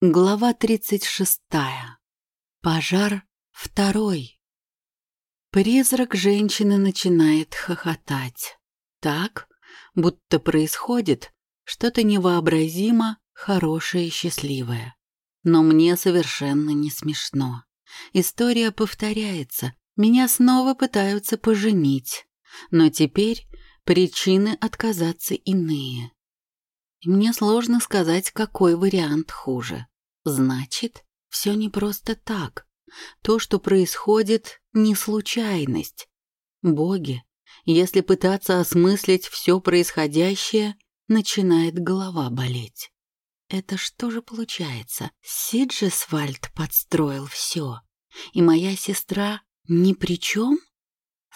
Глава 36. Пожар второй. Призрак женщины начинает хохотать. Так, будто происходит что-то невообразимо хорошее и счастливое. Но мне совершенно не смешно. История повторяется. Меня снова пытаются поженить. Но теперь причины отказаться иные. Мне сложно сказать, какой вариант хуже. Значит, все не просто так. То, что происходит, не случайность. Боги, если пытаться осмыслить все происходящее, начинает голова болеть. Это что же получается? Сиджесвальд подстроил все, и моя сестра ни при чем?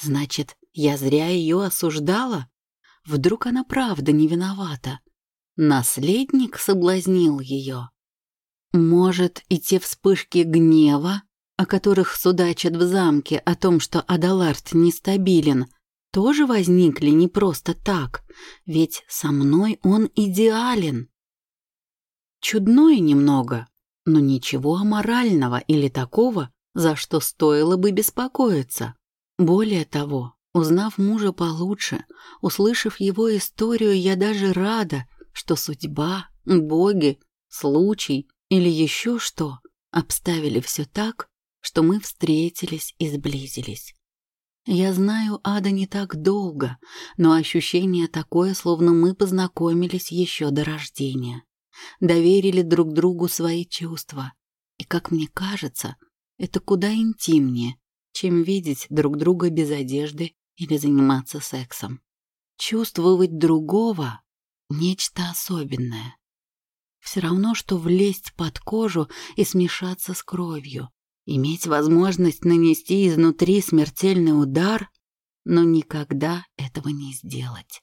Значит, я зря ее осуждала? Вдруг она правда не виновата? Наследник соблазнил ее. Может, и те вспышки гнева, о которых судачат в замке о том, что Адалард нестабилен, тоже возникли не просто так, ведь со мной он идеален. Чудное немного, но ничего аморального или такого, за что стоило бы беспокоиться. Более того, узнав мужа получше, услышав его историю, я даже рада, что судьба, боги, случай или еще что обставили все так, что мы встретились и сблизились. Я знаю Ада не так долго, но ощущение такое, словно мы познакомились еще до рождения. Доверили друг другу свои чувства. И, как мне кажется, это куда интимнее, чем видеть друг друга без одежды или заниматься сексом. Чувствовать другого нечто особенное. Все равно, что влезть под кожу и смешаться с кровью, иметь возможность нанести изнутри смертельный удар, но никогда этого не сделать.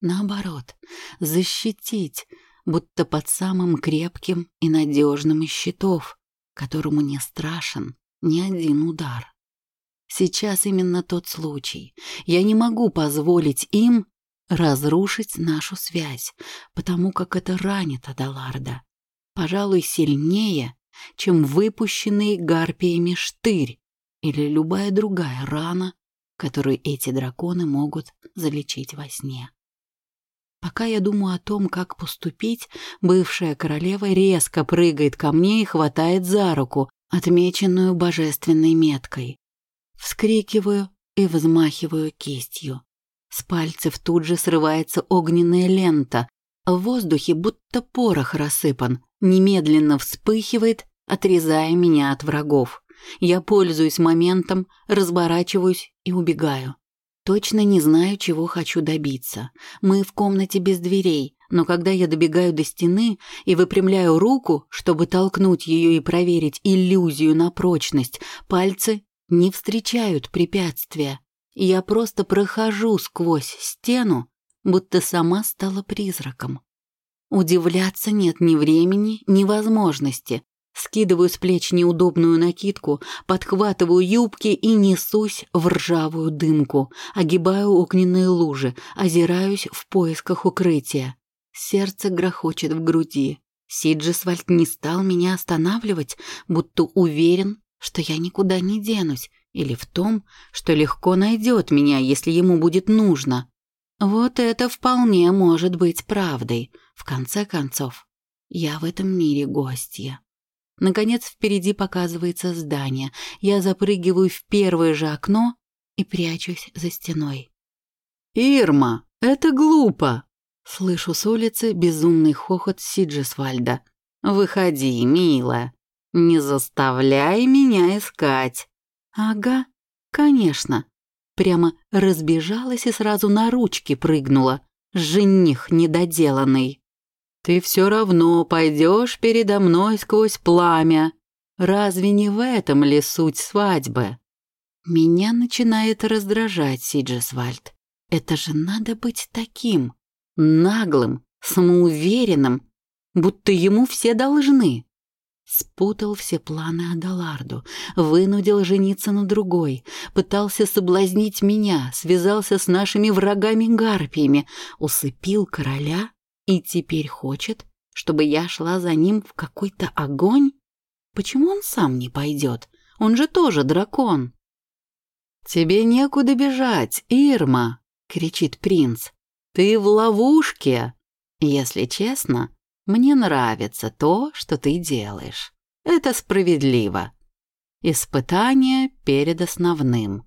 Наоборот, защитить, будто под самым крепким и надежным из щитов, которому не страшен ни один удар. Сейчас именно тот случай. Я не могу позволить им разрушить нашу связь, потому как это ранит Адаларда. Пожалуй, сильнее, чем выпущенный гарпиями штырь или любая другая рана, которую эти драконы могут залечить во сне. Пока я думаю о том, как поступить, бывшая королева резко прыгает ко мне и хватает за руку, отмеченную божественной меткой. Вскрикиваю и взмахиваю кистью. С пальцев тут же срывается огненная лента. В воздухе будто порох рассыпан, немедленно вспыхивает, отрезая меня от врагов. Я пользуюсь моментом, разворачиваюсь и убегаю. Точно не знаю, чего хочу добиться. Мы в комнате без дверей, но когда я добегаю до стены и выпрямляю руку, чтобы толкнуть ее и проверить иллюзию на прочность, пальцы не встречают препятствия. Я просто прохожу сквозь стену, будто сама стала призраком. Удивляться нет ни времени, ни возможности. Скидываю с плеч неудобную накидку, подхватываю юбки и несусь в ржавую дымку, огибаю огненные лужи, озираюсь в поисках укрытия. Сердце грохочет в груди. Сиджисвальд не стал меня останавливать, будто уверен, что я никуда не денусь, или в том, что легко найдет меня, если ему будет нужно. Вот это вполне может быть правдой. В конце концов, я в этом мире гостья. Наконец впереди показывается здание. Я запрыгиваю в первое же окно и прячусь за стеной. «Ирма, это глупо!» Слышу с улицы безумный хохот Сиджесвальда. «Выходи, милая, не заставляй меня искать!» Ага, конечно. Прямо разбежалась и сразу на ручки прыгнула. Жених недоделанный. Ты все равно пойдешь передо мной сквозь пламя. Разве не в этом ли суть свадьбы? Меня начинает раздражать Сиджесвальд. Это же надо быть таким, наглым, самоуверенным, будто ему все должны. Спутал все планы Адаларду, вынудил жениться на другой, пытался соблазнить меня, связался с нашими врагами-гарпиями, усыпил короля и теперь хочет, чтобы я шла за ним в какой-то огонь? Почему он сам не пойдет? Он же тоже дракон. «Тебе некуда бежать, Ирма!» — кричит принц. «Ты в ловушке!» «Если честно, мне нравится то, что ты делаешь. Это справедливо. Испытание перед основным.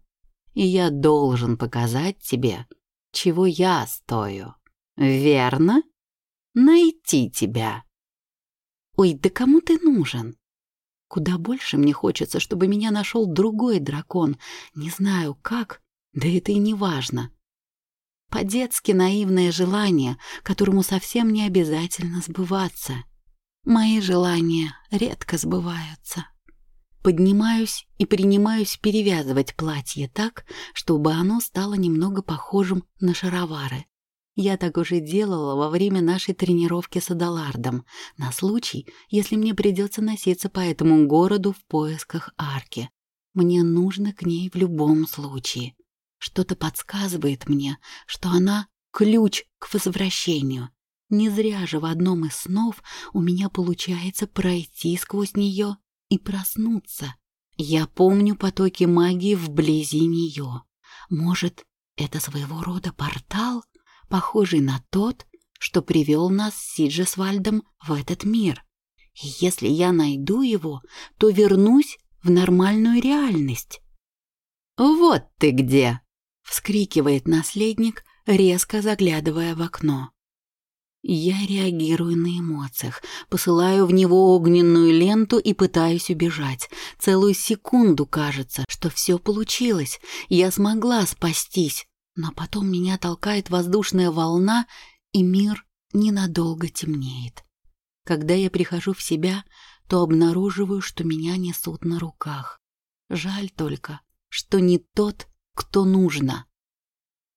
И я должен показать тебе, чего я стою. Верно? Найти тебя. Ой, да кому ты нужен? Куда больше мне хочется, чтобы меня нашел другой дракон. Не знаю как, да это и не важно. По-детски наивное желание, которому совсем не обязательно сбываться. Мои желания редко сбываются. Поднимаюсь и принимаюсь перевязывать платье так, чтобы оно стало немного похожим на шаровары. Я так уже делала во время нашей тренировки с Адалардом, на случай, если мне придется носиться по этому городу в поисках арки. Мне нужно к ней в любом случае. Что-то подсказывает мне, что она — ключ к возвращению. Не зря же в одном из снов у меня получается пройти сквозь нее и проснуться. Я помню потоки магии вблизи нее. Может, это своего рода портал? похожий на тот, что привел нас с Сиджесвальдом в этот мир. И если я найду его, то вернусь в нормальную реальность. «Вот ты где!» — вскрикивает наследник, резко заглядывая в окно. Я реагирую на эмоциях, посылаю в него огненную ленту и пытаюсь убежать. Целую секунду кажется, что все получилось, я смогла спастись, но потом меня толкает воздушная волна, и мир ненадолго темнеет. Когда я прихожу в себя, то обнаруживаю, что меня несут на руках. Жаль только, что не тот, кто нужно.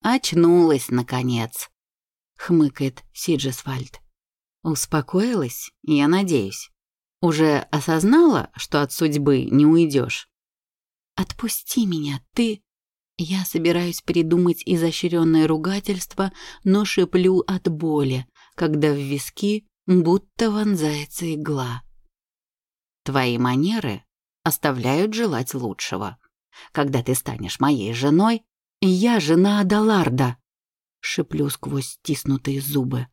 «Очнулась, наконец», — хмыкает Сиджесвальд. «Успокоилась, я надеюсь. Уже осознала, что от судьбы не уйдешь?» «Отпусти меня, ты...» Я собираюсь придумать изощренное ругательство, но шеплю от боли, когда в виски будто вонзается игла. Твои манеры оставляют желать лучшего. Когда ты станешь моей женой, я жена Адаларда, шеплю сквозь стиснутые зубы,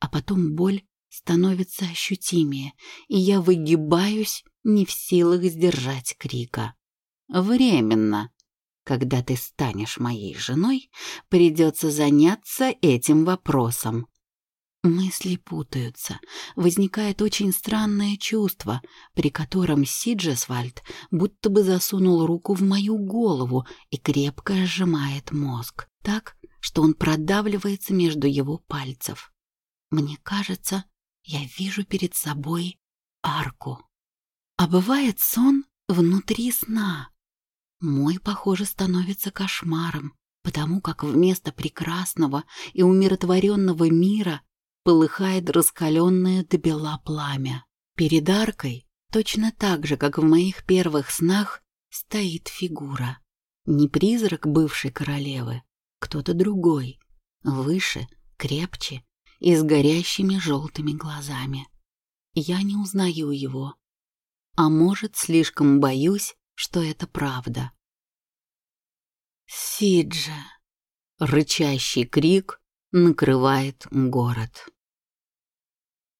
а потом боль становится ощутимее, и я выгибаюсь, не в силах сдержать крика. Временно, когда ты станешь моей женой, придется заняться этим вопросом. Мысли путаются. Возникает очень странное чувство, при котором Сиджесвальд будто бы засунул руку в мою голову и крепко сжимает мозг, так, что он продавливается между его пальцев. Мне кажется, я вижу перед собой арку. А бывает сон внутри сна, мой, похоже, становится кошмаром, потому как вместо прекрасного и умиротворенного мира полыхает раскаленное до бела пламя. Перед аркой, точно так же, как в моих первых снах, стоит фигура. Не призрак бывшей королевы, кто-то другой, выше, крепче и с горящими желтыми глазами. Я не узнаю его. А может, слишком боюсь, что это правда. Сиджа. Рычащий крик накрывает город.